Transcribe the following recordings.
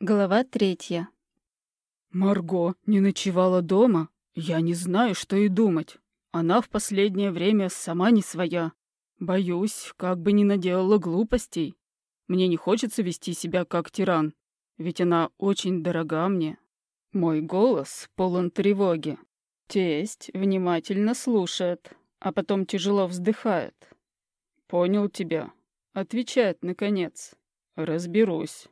Глава третья. Марго не ночевала дома? Я не знаю, что и думать. Она в последнее время сама не своя. Боюсь, как бы не наделала глупостей. Мне не хочется вести себя как тиран, ведь она очень дорога мне. Мой голос полон тревоги. Тесть внимательно слушает, а потом тяжело вздыхает. «Понял тебя», — отвечает наконец. «Разберусь».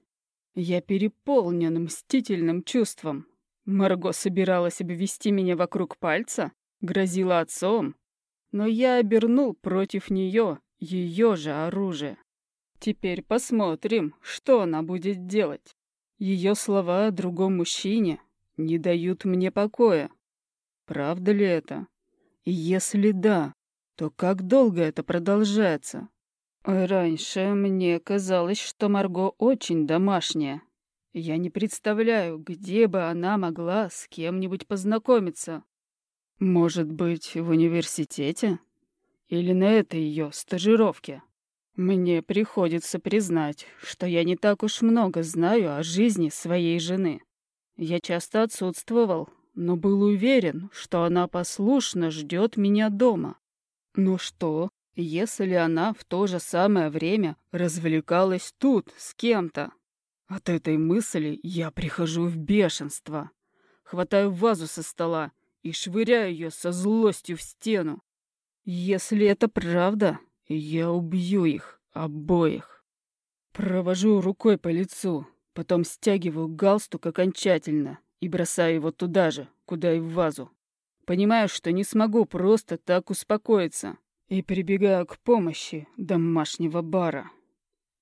Я переполнен мстительным чувством. Марго собиралась обвести меня вокруг пальца, грозила отцом, но я обернул против нее ее же оружие. Теперь посмотрим, что она будет делать. Ее слова о другом мужчине не дают мне покоя. Правда ли это? И если да, то как долго это продолжается? Раньше мне казалось, что Марго очень домашняя. Я не представляю, где бы она могла с кем-нибудь познакомиться. Может быть, в университете? Или на этой ее стажировке? Мне приходится признать, что я не так уж много знаю о жизни своей жены. Я часто отсутствовал, но был уверен, что она послушно ждет меня дома. Ну что, если она в то же самое время развлекалась тут с кем-то. От этой мысли я прихожу в бешенство. Хватаю вазу со стола и швыряю ее со злостью в стену. Если это правда, я убью их обоих. Провожу рукой по лицу, потом стягиваю галстук окончательно и бросаю его туда же, куда и в вазу. Понимаю, что не смогу просто так успокоиться и прибегаю к помощи домашнего бара.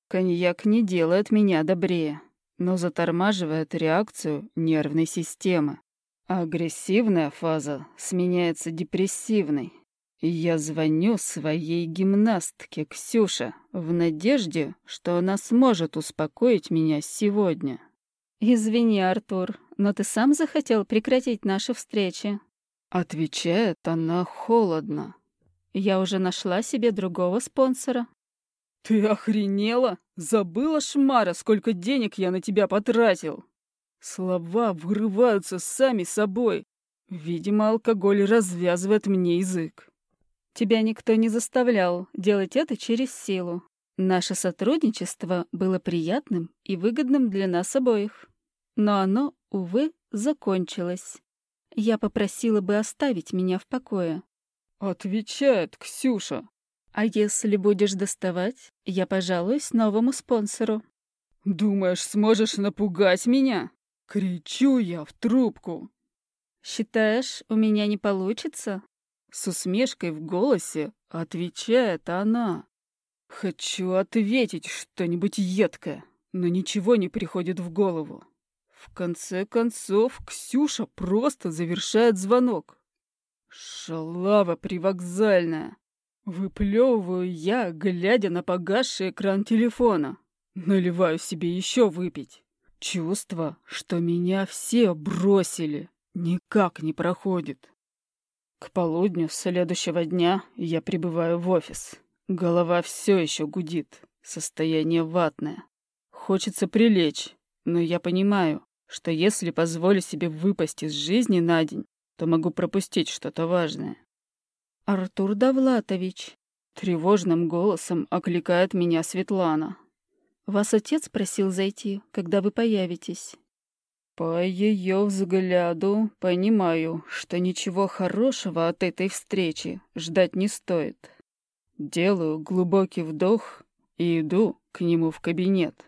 Коньяк не делает меня добрее, но затормаживает реакцию нервной системы. Агрессивная фаза сменяется депрессивной. Я звоню своей гимнастке Ксюше в надежде, что она сможет успокоить меня сегодня. «Извини, Артур, но ты сам захотел прекратить наши встречи?» Отвечает она холодно. Я уже нашла себе другого спонсора. Ты охренела? Забыла, Шмара, сколько денег я на тебя потратил? Слова вырываются сами собой. Видимо, алкоголь развязывает мне язык. Тебя никто не заставлял делать это через силу. Наше сотрудничество было приятным и выгодным для нас обоих. Но оно, увы, закончилось. Я попросила бы оставить меня в покое. Отвечает Ксюша. А если будешь доставать, я пожалуюсь новому спонсору. Думаешь, сможешь напугать меня? Кричу я в трубку. Считаешь, у меня не получится? С усмешкой в голосе отвечает она. Хочу ответить что-нибудь едкое, но ничего не приходит в голову. В конце концов, Ксюша просто завершает звонок. Шалава привокзальная. Выплевываю я, глядя на погасший экран телефона. Наливаю себе еще выпить. Чувство, что меня все бросили, никак не проходит. К полудню следующего дня я прибываю в офис. Голова все еще гудит, состояние ватное. Хочется прилечь, но я понимаю, что если позволю себе выпасть из жизни на день, то могу пропустить что-то важное. «Артур Давлатович», — тревожным голосом окликает меня Светлана. «Вас отец просил зайти, когда вы появитесь». По ее взгляду понимаю, что ничего хорошего от этой встречи ждать не стоит. Делаю глубокий вдох и иду к нему в кабинет.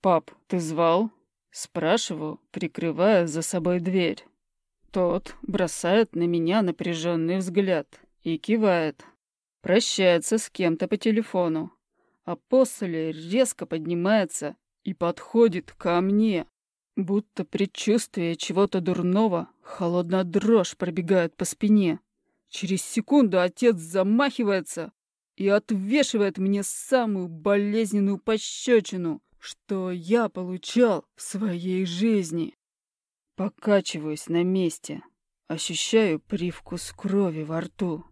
«Пап, ты звал?» Спрашиваю, прикрывая за собой дверь. Тот бросает на меня напряженный взгляд и кивает. Прощается с кем-то по телефону, а после резко поднимается и подходит ко мне. Будто предчувствие чего-то дурного, холодная дрожь пробегает по спине. Через секунду отец замахивается и отвешивает мне самую болезненную пощечину, что я получал в своей жизни. Покачиваюсь на месте, ощущаю привкус крови во рту.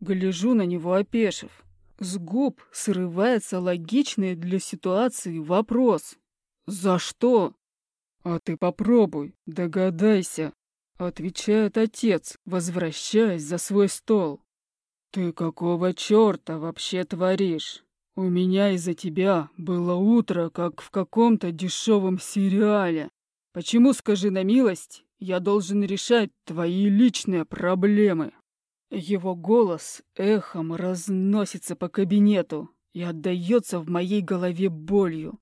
Гляжу на него, опешив. С губ срывается логичный для ситуации вопрос. «За что?» А ты попробуй, догадайся, отвечает отец, возвращаясь за свой стол. Ты какого черта вообще творишь? У меня из-за тебя было утро, как в каком-то дешевом сериале. Почему, скажи на милость, я должен решать твои личные проблемы? Его голос эхом разносится по кабинету и отдается в моей голове болью.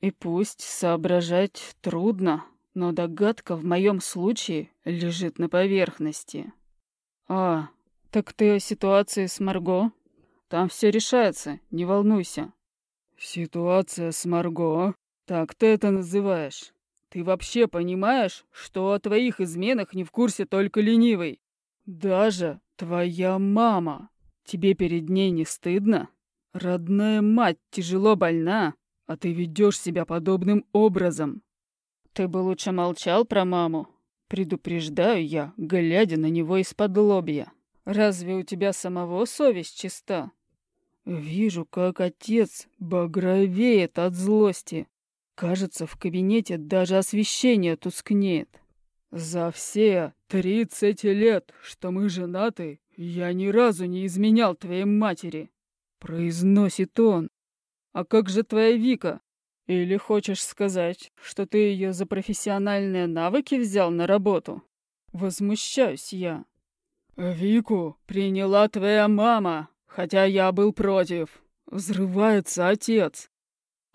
И пусть соображать трудно, но догадка в моем случае лежит на поверхности. А, так ты о ситуации с Марго? Там все решается, не волнуйся. Ситуация с Марго? Так ты это называешь? Ты вообще понимаешь, что о твоих изменах не в курсе только ленивый? Даже твоя мама. Тебе перед ней не стыдно? Родная мать тяжело больна, а ты ведешь себя подобным образом. Ты бы лучше молчал про маму. Предупреждаю я, глядя на него из-под лобья. Разве у тебя самого совесть чиста? Вижу, как отец багровеет от злости. Кажется, в кабинете даже освещение тускнеет. За все тридцать лет, что мы женаты, я ни разу не изменял твоей матери. Произносит он, «А как же твоя Вика? Или хочешь сказать, что ты ее за профессиональные навыки взял на работу?» Возмущаюсь я. «Вику приняла твоя мама, хотя я был против. Взрывается отец.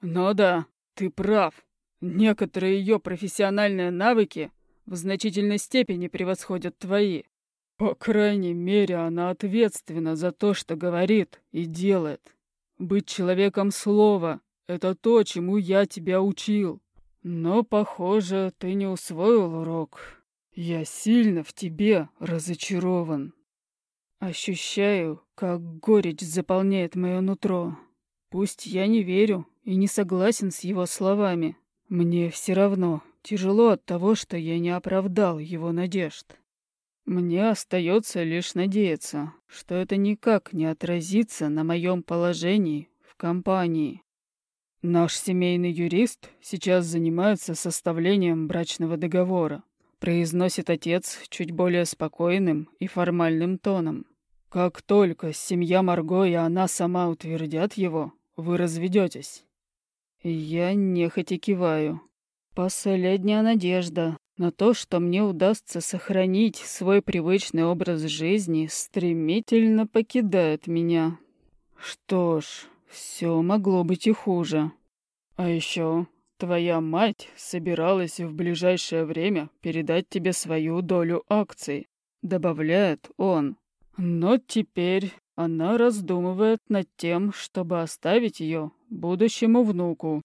Но да, ты прав. Некоторые ее профессиональные навыки в значительной степени превосходят твои. По крайней мере, она ответственна за то, что говорит и делает. Быть человеком слова — это то, чему я тебя учил. Но, похоже, ты не усвоил урок. Я сильно в тебе разочарован. Ощущаю, как горечь заполняет мое нутро. Пусть я не верю и не согласен с его словами. Мне все равно тяжело от того, что я не оправдал его надежд. Мне остается лишь надеяться, что это никак не отразится на моем положении в компании. Наш семейный юрист сейчас занимается составлением брачного договора, произносит отец чуть более спокойным и формальным тоном. Как только семья Марго и она сама утвердят его, вы разведетесь. Я нехотя киваю. Последняя надежда, на то, что мне удастся сохранить свой привычный образ жизни, стремительно покидает меня. Что ж, все могло быть и хуже. А еще твоя мать собиралась в ближайшее время передать тебе свою долю акций, добавляет он. Но теперь она раздумывает над тем, чтобы оставить ее будущему внуку.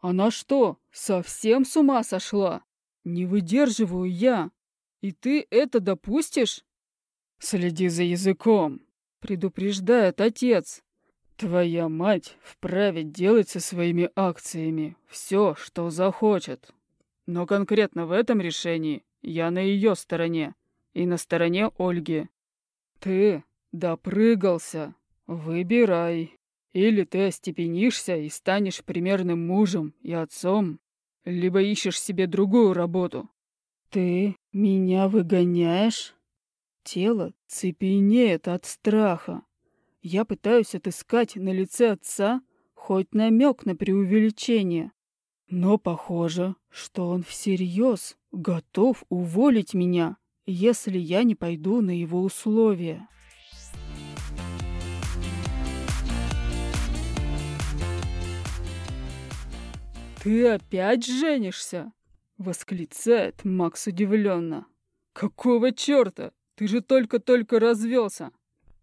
Она что, совсем с ума сошла? Не выдерживаю я. И ты это допустишь? Следи за языком, предупреждает отец. Твоя мать вправе делать со своими акциями все, что захочет. Но конкретно в этом решении я на ее стороне и на стороне Ольги. Ты допрыгался. Выбирай. Или ты остепенишься и станешь примерным мужем и отцом, либо ищешь себе другую работу. Ты меня выгоняешь? Тело цепенеет от страха. Я пытаюсь отыскать на лице отца хоть намек на преувеличение. Но похоже, что он всерьез готов уволить меня, если я не пойду на его условия. «Ты опять женишься?» — восклицает Макс удивленно. «Какого черта? Ты же только-только развелся!»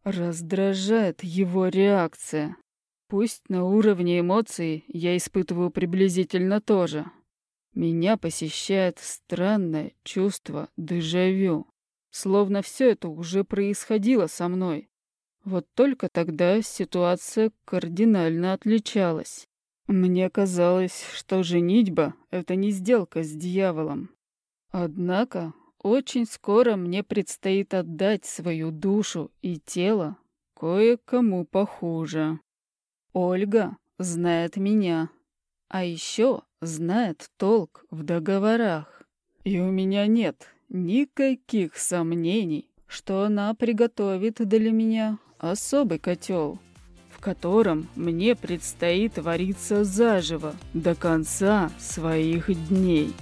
Раздражает его реакция. Пусть на уровне эмоций я испытываю приблизительно то же. Меня посещает странное чувство дежавю. Словно все это уже происходило со мной. Вот только тогда ситуация кардинально отличалась. Мне казалось, что женитьба — это не сделка с дьяволом. Однако очень скоро мне предстоит отдать свою душу и тело кое-кому похуже. Ольга знает меня, а еще знает толк в договорах. И у меня нет никаких сомнений, что она приготовит для меня особый котел, котором мне предстоит вариться заживо до конца своих дней.